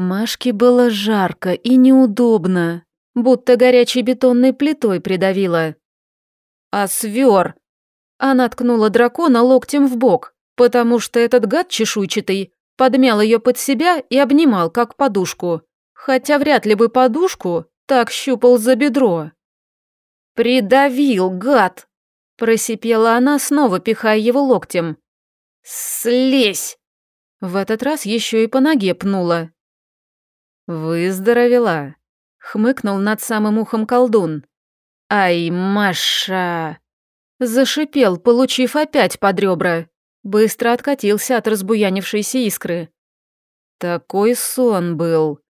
Машке было жарко и неудобно, будто горячей бетонной плитой придавило. «А свер!» Она ткнула дракона локтем в бок, потому что этот гад чешуйчатый подмял ее под себя и обнимал, как подушку. Хотя вряд ли бы подушку так щупал за бедро. «Придавил, гад!» – просипела она, снова пихая его локтем. «Слезь!» В этот раз еще и по ноге пнула. «Выздоровела», — хмыкнул над самым ухом колдун. «Ай, Маша!» Зашипел, получив опять под ребра. Быстро откатился от разбуянившейся искры. Такой сон был.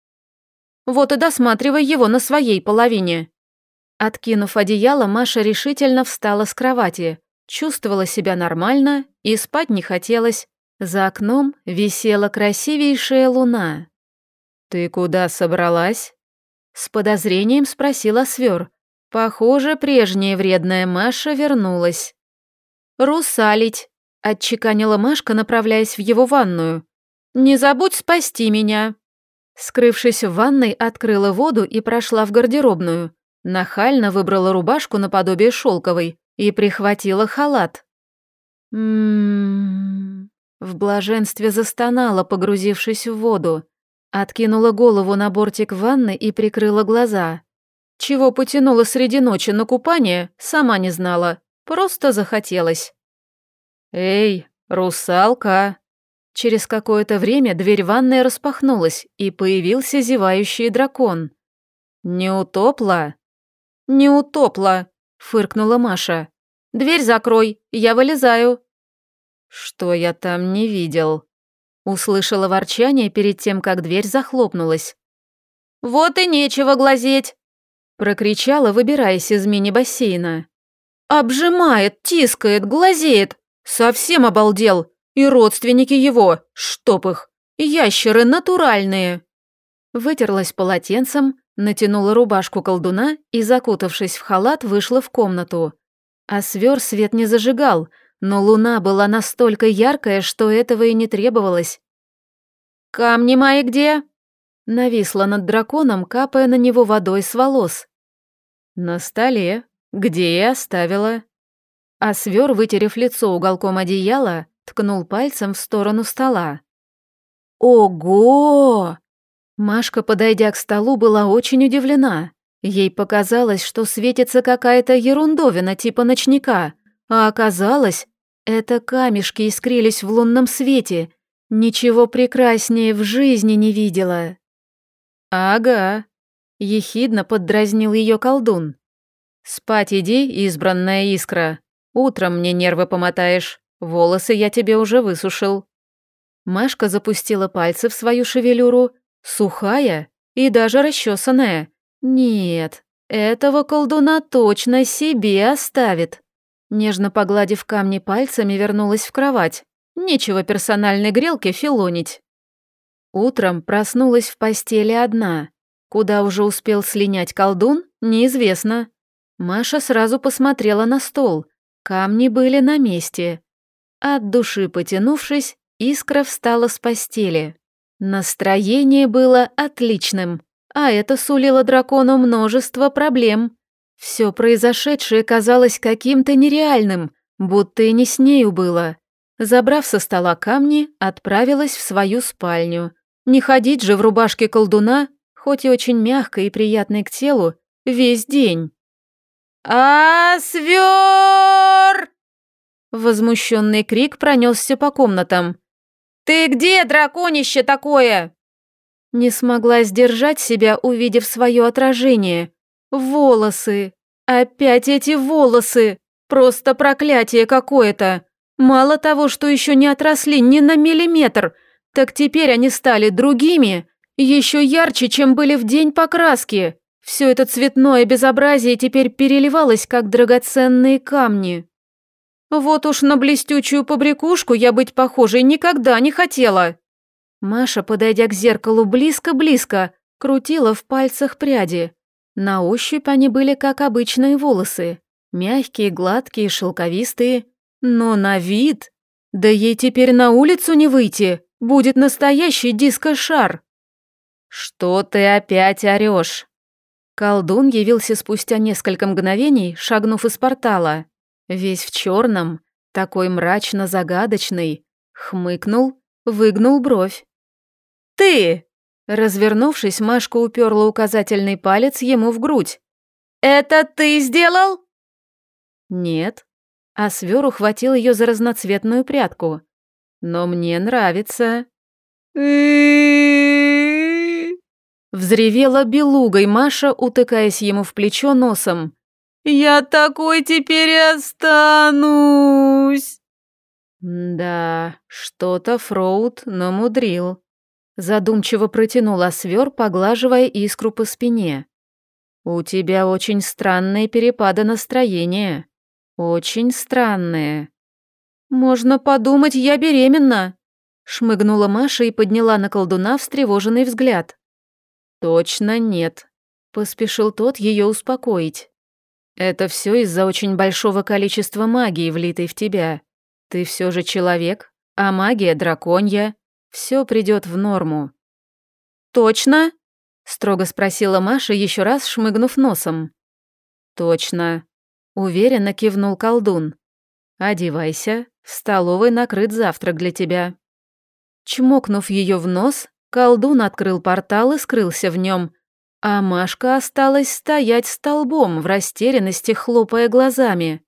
Вот и досматривай его на своей половине. Откинув одеяло, Маша решительно встала с кровати. Чувствовала себя нормально и спать не хотелось. За окном висела красивейшая луна. «Ты куда собралась?» С подозрением спросила Свер. Похоже, прежняя вредная Маша вернулась. «Русалить», — отчеканила Машка, направляясь в его ванную. «Не забудь спасти меня». Скрывшись в ванной, открыла воду и прошла в гардеробную. Нахально выбрала рубашку наподобие шелковой и прихватила халат. Ммм... В блаженстве застонала, погрузившись в воду. Откинула голову на бортик ванны и прикрыла глаза. Чего потянула среди ночи на купание, сама не знала. Просто захотелось. «Эй, русалка!» Через какое-то время дверь ванной распахнулась, и появился зевающий дракон. «Не утопла?» «Не утопла», — фыркнула Маша. «Дверь закрой, я вылезаю». «Что я там не видел?» Услышала ворчание перед тем, как дверь захлопнулась. «Вот и нечего глазеть!» Прокричала, выбираясь из мини-бассейна. «Обжимает, тискает, глазеет! Совсем обалдел! И родственники его, чтоб их! Ящеры натуральные!» Вытерлась полотенцем, натянула рубашку колдуна и, закутавшись в халат, вышла в комнату. А свер свет не зажигал, но луна была настолько яркая, что этого и не требовалось. «Камни мои где?» Нависла над драконом, капая на него водой с волос. «На столе, где я оставила». А свер, вытерев лицо уголком одеяла, ткнул пальцем в сторону стола. «Ого!» Машка, подойдя к столу, была очень удивлена. Ей показалось, что светится какая-то ерундовина типа ночника, а оказалось, это камешки искрились в лунном свете. Ничего прекраснее в жизни не видела. «Ага», — ехидно поддразнил ее колдун. «Спать иди, избранная искра. Утром мне нервы помотаешь. Волосы я тебе уже высушил». Машка запустила пальцы в свою шевелюру, сухая и даже расчесанная. Нет, этого колдуна точно себе оставит. Нежно погладив камни пальцами, вернулась в кровать. Нечего персональной грелке филонить. Утром проснулась в постели одна. Куда уже успел слинять колдун, неизвестно. Маша сразу посмотрела на стол. Камни были на месте. От души потянувшись, искра встала с постели. Настроение было отличным, а это сулило дракону множество проблем. Все произошедшее казалось каким-то нереальным, будто и не с нею было. Забрав со стола камни, отправилась в свою спальню. Не ходить же в рубашке колдуна, хоть и очень мягкой и приятной к телу, весь день. а свер! Возмущенный крик пронесся по комнатам. «Ты где, драконище такое?» Не смогла сдержать себя, увидев свое отражение. Волосы. Опять эти волосы. Просто проклятие какое-то. Мало того, что еще не отросли ни на миллиметр, так теперь они стали другими, еще ярче, чем были в день покраски. Все это цветное безобразие теперь переливалось, как драгоценные камни. Вот уж на блестючую побрякушку я быть похожей никогда не хотела. Маша, подойдя к зеркалу близко-близко, крутила в пальцах пряди. На ощупь они были как обычные волосы. Мягкие, гладкие, шелковистые. Но на вид... Да ей теперь на улицу не выйти. Будет настоящий диско-шар. «Что ты опять орёшь?» Колдун явился спустя несколько мгновений, шагнув из портала. Весь в черном, такой мрачно-загадочный. Хмыкнул, выгнул бровь. «Ты!» Развернувшись, Машка уперла указательный палец ему в грудь. «Это ты сделал?» «Нет». А свер ухватил ее за разноцветную прядку. «Но мне нравится». Взревела белугой Маша, утыкаясь ему в плечо носом. «Я такой теперь и останусь!» «Да, что-то Фроуд намудрил», — задумчиво протянул Освер, поглаживая искру по спине. «У тебя очень странные перепады настроения. Очень странные». «Можно подумать, я беременна», — шмыгнула Маша и подняла на колдуна встревоженный взгляд. «Точно нет», — поспешил тот ее успокоить. «Это все из-за очень большого количества магии, влитой в тебя. Ты все же человек, а магия драконья. Все придет в норму». «Точно?» — строго спросила Маша, еще раз шмыгнув носом. «Точно», — уверенно кивнул колдун. «Одевайся, в столовой накрыт завтрак для тебя». Чмокнув ее в нос, Колдун открыл портал и скрылся в нем, а Машка осталась стоять столбом в растерянности, хлопая глазами.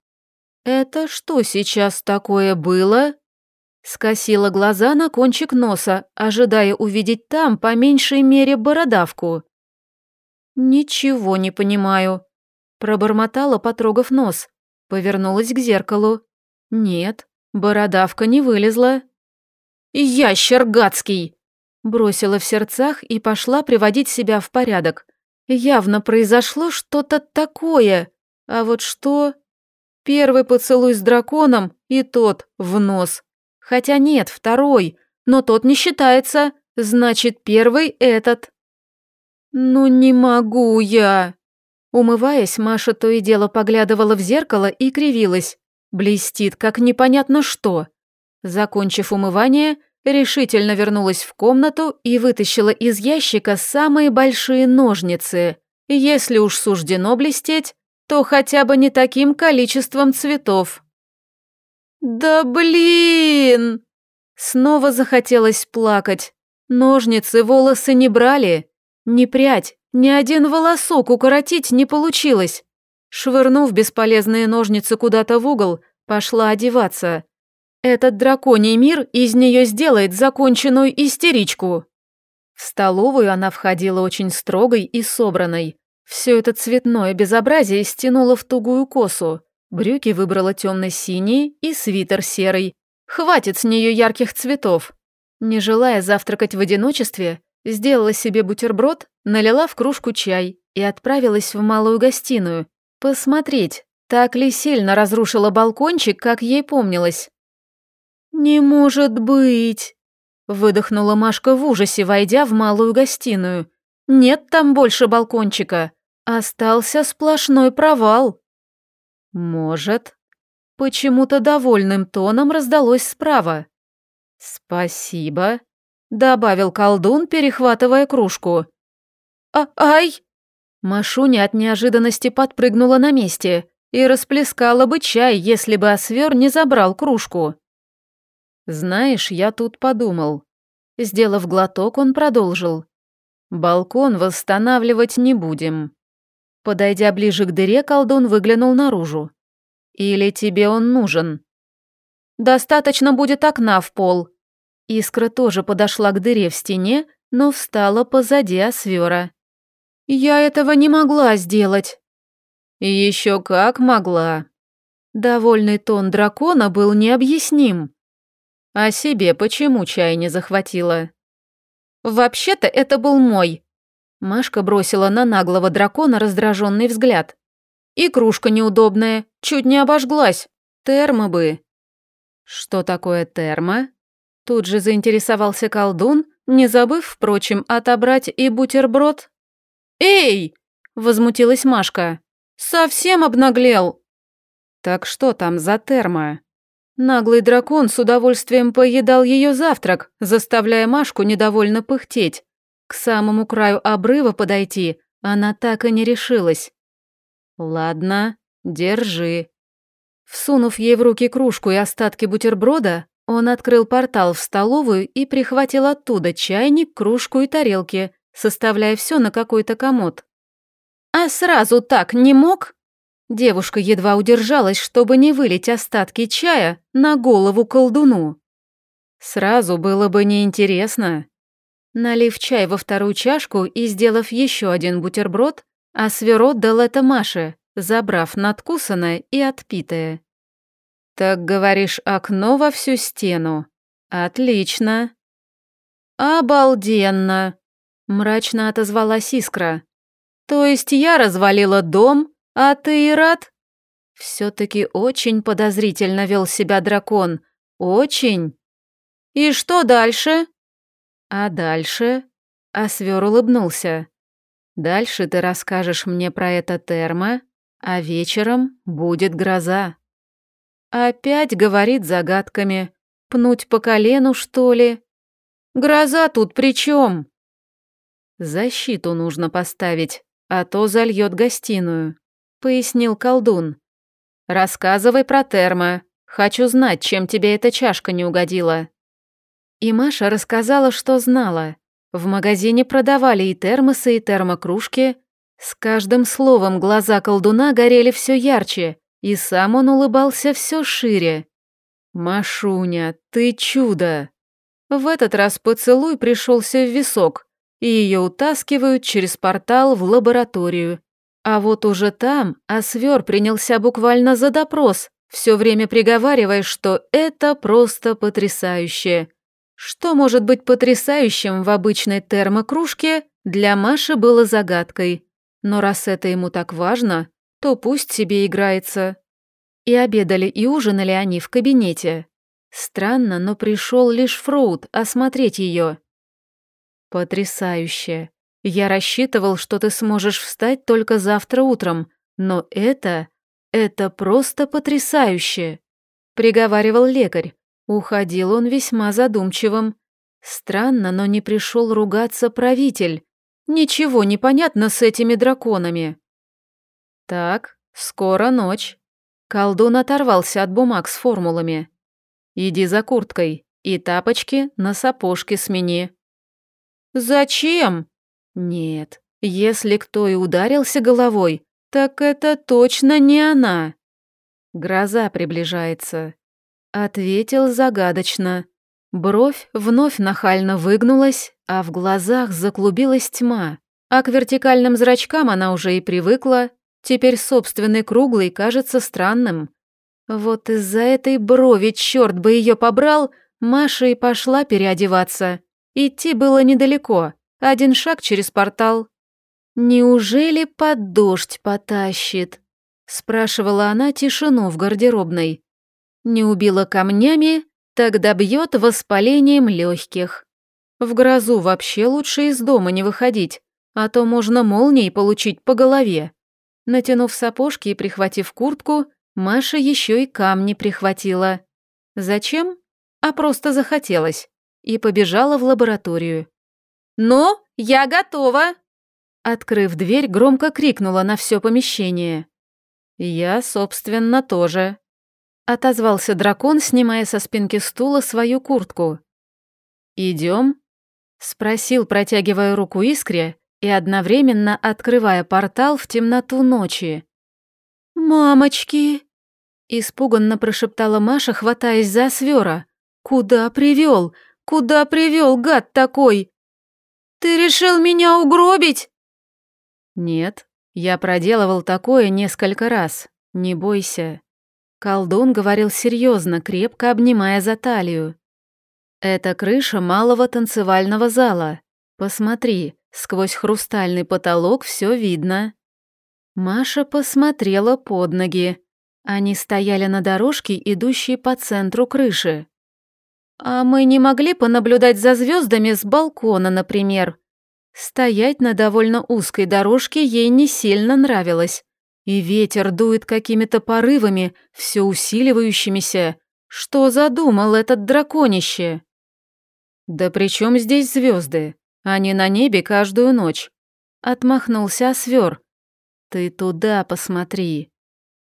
«Это что сейчас такое было?» Скосила глаза на кончик носа, ожидая увидеть там по меньшей мере бородавку. «Ничего не понимаю», — пробормотала, потрогав нос. Повернулась к зеркалу. «Нет, бородавка не вылезла». «Ящер гадский!» Бросила в сердцах и пошла приводить себя в порядок. Явно произошло что-то такое. А вот что? Первый поцелуй с драконом и тот в нос. Хотя нет, второй, но тот не считается. Значит, первый этот. Ну не могу я. Умываясь, Маша то и дело поглядывала в зеркало и кривилась. Блестит, как непонятно что. Закончив умывание, решительно вернулась в комнату и вытащила из ящика самые большие ножницы. Если уж суждено блестеть, то хотя бы не таким количеством цветов. «Да блин!» Снова захотелось плакать. Ножницы волосы не брали. Ни прядь, ни один волосок укоротить не получилось. Швырнув бесполезные ножницы куда-то в угол, пошла одеваться. Этот драконий мир из нее сделает законченную истеричку. В столовую она входила очень строгой и собранной. Все это цветное безобразие стянуло в тугую косу. Брюки выбрала темно-синие и свитер серый. Хватит с нее ярких цветов. Не желая завтракать в одиночестве, сделала себе бутерброд, налила в кружку чай и отправилась в малую гостиную. Посмотреть, так ли сильно разрушила балкончик, как ей помнилось. «Не может быть!» — выдохнула Машка в ужасе, войдя в малую гостиную. «Нет там больше балкончика. Остался сплошной провал». «Может?» Почему-то довольным тоном раздалось справа. «Спасибо», — добавил колдун, перехватывая кружку. А «Ай!» Машуня от неожиданности подпрыгнула на месте и расплескала бы чай, если бы Освер не забрал кружку. «Знаешь, я тут подумал». Сделав глоток, он продолжил. «Балкон восстанавливать не будем». Подойдя ближе к дыре, колдун выглянул наружу. «Или тебе он нужен?» «Достаточно будет окна в пол». Искра тоже подошла к дыре в стене, но встала позади Освера. «Я этого не могла сделать». «Еще как могла». Довольный тон дракона был необъясним. А себе почему чай не захватила? Вообще-то это был мой. Машка бросила на наглого дракона раздраженный взгляд. И кружка неудобная, чуть не обожглась. Термо бы. Что такое термо? Тут же заинтересовался колдун, не забыв, впрочем, отобрать и бутерброд. «Эй!» – возмутилась Машка. «Совсем обнаглел!» «Так что там за термо?» Наглый дракон с удовольствием поедал ее завтрак, заставляя Машку недовольно пыхтеть. К самому краю обрыва подойти она так и не решилась. «Ладно, держи». Всунув ей в руки кружку и остатки бутерброда, он открыл портал в столовую и прихватил оттуда чайник, кружку и тарелки, составляя все на какой-то комод. «А сразу так не мог?» Девушка едва удержалась, чтобы не вылить остатки чая на голову колдуну. Сразу было бы неинтересно. Налив чай во вторую чашку и сделав еще один бутерброд, Асверот дал это Маше, забрав надкусанное и отпитое. «Так говоришь, окно во всю стену? Отлично!» «Обалденно!» — мрачно отозвалась Искра. «То есть я развалила дом, а ты и рад?» Все-таки очень подозрительно вел себя дракон. Очень. «И что дальше?» «А дальше?» Асвер улыбнулся. «Дальше ты расскажешь мне про это термо, а вечером будет гроза». Опять говорит загадками. Пнуть по колену, что ли? Гроза тут при чем? Защиту нужно поставить, а то зальет гостиную, пояснил колдун. Рассказывай про термо. Хочу знать, чем тебе эта чашка не угодила. И Маша рассказала, что знала. В магазине продавали и термосы, и термокружки. С каждым словом глаза колдуна горели все ярче, и сам он улыбался все шире. «Машуня, ты чудо!» В этот раз поцелуй пришелся в висок, и ее утаскивают через портал в лабораторию. А вот уже там Освер принялся буквально за допрос, все время приговаривая, что это просто потрясающе. Что может быть потрясающим в обычной термокружке, для Маши было загадкой. Но раз это ему так важно, то пусть себе играется. И обедали и ужинали они в кабинете. Странно, но пришел лишь Фроуд осмотреть ее. Потрясающе. Я рассчитывал, что ты сможешь встать только завтра утром, но это... это просто потрясающе. Приговаривал лекарь. Уходил он весьма задумчивым. Странно, но не пришел ругаться правитель. Ничего не понятно с этими драконами. «Так, скоро ночь». Колдун оторвался от бумаг с формулами. «Иди за курткой и тапочки на сапожки смени». «Зачем?» «Нет, если кто и ударился головой, так это точно не она». «Гроза приближается», — ответил загадочно. Бровь вновь нахально выгнулась, а в глазах заклубилась тьма. А к вертикальным зрачкам она уже и привыкла, Теперь собственный круглый кажется странным. Вот из-за этой брови черт бы ее побрал, Маша и пошла переодеваться. Идти было недалеко, один шаг через портал. «Неужели под дождь потащит?» — спрашивала она тишину в гардеробной. «Не убила камнями, тогда бьет воспалением легких. В грозу вообще лучше из дома не выходить, а то можно молнией получить по голове». Натянув сапожки и прихватив куртку, Маша еще и камни прихватила. Зачем? А просто захотелось. И побежала в лабораторию. «Ну, я готова!» Открыв дверь, громко крикнула на все помещение. «Я, собственно, тоже», — отозвался дракон, снимая со спинки стула свою куртку. «Идем?» — спросил, протягивая руку Искре, и одновременно открывая портал в темноту ночи. «Мамочки!» — испуганно прошептала Маша, хватаясь за свера. «Куда привел? Куда привел, гад такой? Ты решил меня угробить?» «Нет, я проделывал такое несколько раз. Не бойся». Колдун говорил серьезно, крепко обнимая за талию. «Это крыша малого танцевального зала. Посмотри, Сквозь хрустальный потолок все видно. Маша посмотрела под ноги. Они стояли на дорожке, идущей по центру крыши. А мы не могли понаблюдать за звездами с балкона, например. Стоять на довольно узкой дорожке ей не сильно нравилось. И ветер дует какими-то порывами, все усиливающимися. Что задумал этот драконище? Да при чем здесь звезды? Они на небе каждую ночь. Отмахнулся Освер. Ты туда посмотри.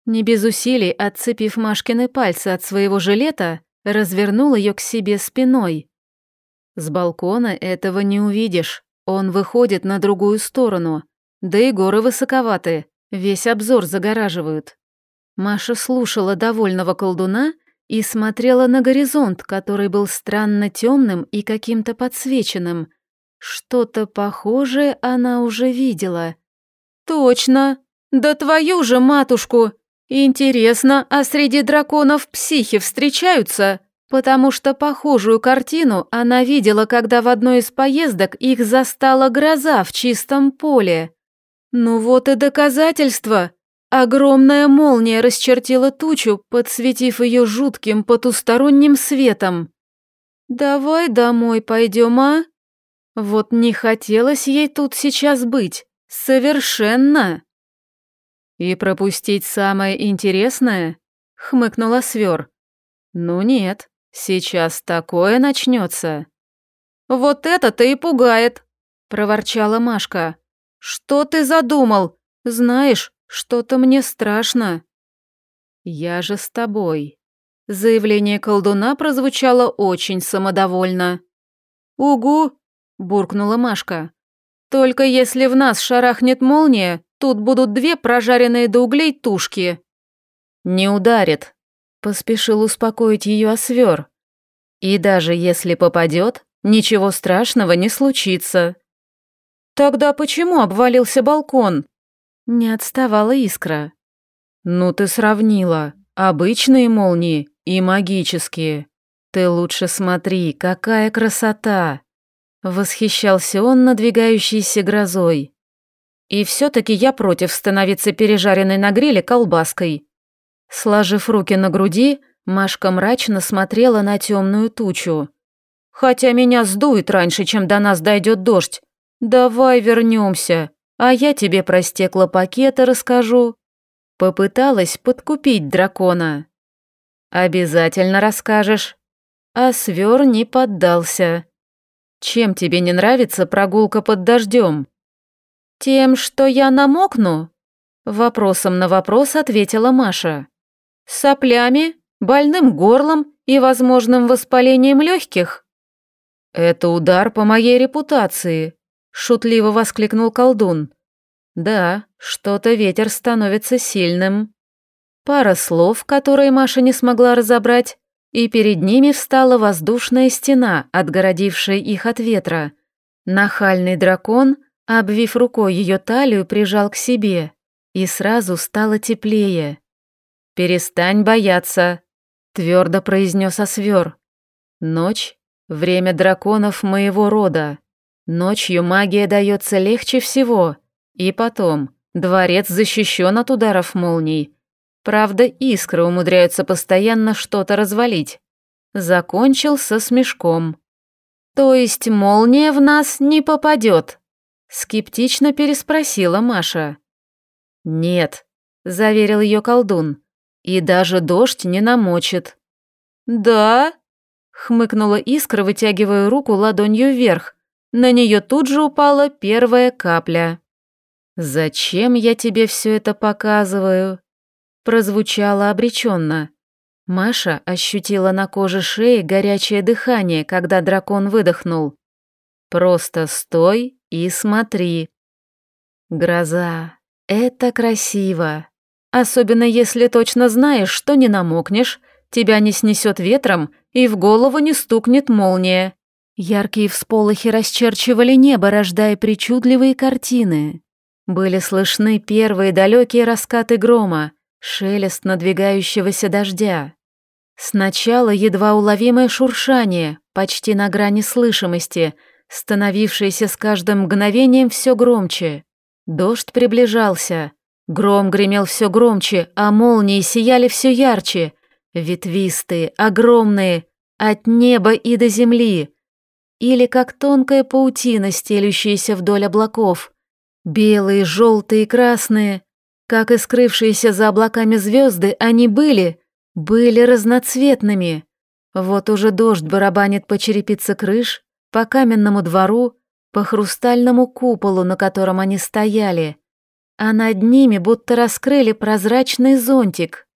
Не без усилий, отцепив Машкины пальцы от своего жилета, развернул ее к себе спиной. С балкона этого не увидишь. Он выходит на другую сторону. Да и горы высоковаты, весь обзор загораживают. Маша слушала довольного колдуна и смотрела на горизонт, который был странно темным и каким-то подсвеченным. Что-то похожее она уже видела. «Точно! Да твою же матушку! Интересно, а среди драконов психи встречаются?» Потому что похожую картину она видела, когда в одной из поездок их застала гроза в чистом поле. Ну вот и доказательство. Огромная молния расчертила тучу, подсветив ее жутким потусторонним светом. «Давай домой пойдем, а?» Вот не хотелось ей тут сейчас быть. Совершенно. «И пропустить самое интересное?» — хмыкнула Свер. «Ну нет, сейчас такое начнется». «Вот это-то и пугает», — проворчала Машка. «Что ты задумал? Знаешь, что-то мне страшно». «Я же с тобой». Заявление колдуна прозвучало очень самодовольно. «Угу», — буркнула Машка. «Только если в нас шарахнет молния, тут будут две прожаренные до углей тушки». «Не ударит», — поспешил успокоить ее Освер. «И даже если попадет, ничего страшного не случится». «Тогда почему обвалился балкон?» Не отставала искра. «Ну ты сравнила. Обычные молнии и магические. Ты лучше смотри, какая красота!» Восхищался он надвигающейся грозой. «И все-таки я против становиться пережаренной на гриле колбаской». Сложив руки на груди, Машка мрачно смотрела на темную тучу. «Хотя меня сдует раньше, чем до нас дойдет дождь. Давай вернемся, а я тебе про стеклопакеты расскажу». Попыталась подкупить дракона. «Обязательно расскажешь». А свер не поддался. «Чем тебе не нравится прогулка под дождем?» «Тем, что я намокну?» Вопросом на вопрос ответила Маша. «Соплями, больным горлом и возможным воспалением легких?» «Это удар по моей репутации», — шутливо воскликнул колдун. «Да, что-то ветер становится сильным». Пара слов, которые Маша не смогла разобрать, и перед ними встала воздушная стена, отгородившая их от ветра. Нахальный дракон, обвив рукой ее талию, прижал к себе, и сразу стало теплее. «Перестань бояться», — твердо произнес Освер. «Ночь — время драконов моего рода. Ночью магия дается легче всего. И потом, дворец защищен от ударов молний, Правда, искры умудряются постоянно что-то развалить. Закончил со смешком. То есть молния в нас не попадет? Скептично переспросила Маша. Нет, заверил ее колдун. И даже дождь не намочит. Да? Хмыкнула искра, вытягивая руку ладонью вверх. На нее тут же упала первая капля. «Зачем я тебе все это показываю?» прозвучало обреченно. Маша ощутила на коже шеи горячее дыхание, когда дракон выдохнул. «Просто стой и смотри». Гроза. Это красиво. Особенно если точно знаешь, что не намокнешь, тебя не снесет ветром и в голову не стукнет молния. Яркие всполохи расчерчивали небо, рождая причудливые картины. Были слышны первые далекие раскаты грома, Шелест надвигающегося дождя. Сначала едва уловимое шуршание, почти на грани слышимости, становившееся с каждым мгновением все громче. Дождь приближался. Гром гремел все громче, а молнии сияли все ярче. Ветвистые, огромные, от неба и до земли. Или как тонкая паутина, стелющаяся вдоль облаков. Белые, желтые, красные, как и скрывшиеся за облаками звезды, они были, были разноцветными. Вот уже дождь барабанит по черепице крыш, по каменному двору, по хрустальному куполу, на котором они стояли, а над ними будто раскрыли прозрачный зонтик.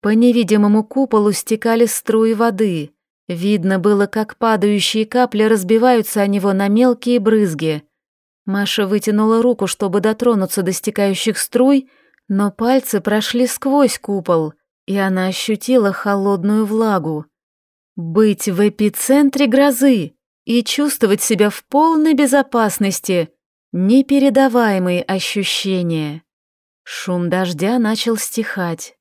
По невидимому куполу стекали струи воды. Видно было, как падающие капли разбиваются о него на мелкие брызги. Маша вытянула руку, чтобы дотронуться до стекающих струй, но пальцы прошли сквозь купол, и она ощутила холодную влагу. Быть в эпицентре грозы и чувствовать себя в полной безопасности — непередаваемые ощущения. Шум дождя начал стихать.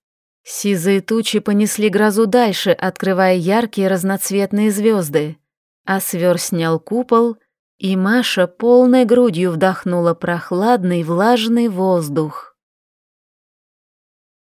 Сизые тучи понесли грозу дальше, открывая яркие разноцветные звезды. А свер снял купол, и Маша полной грудью вдохнула прохладный влажный воздух.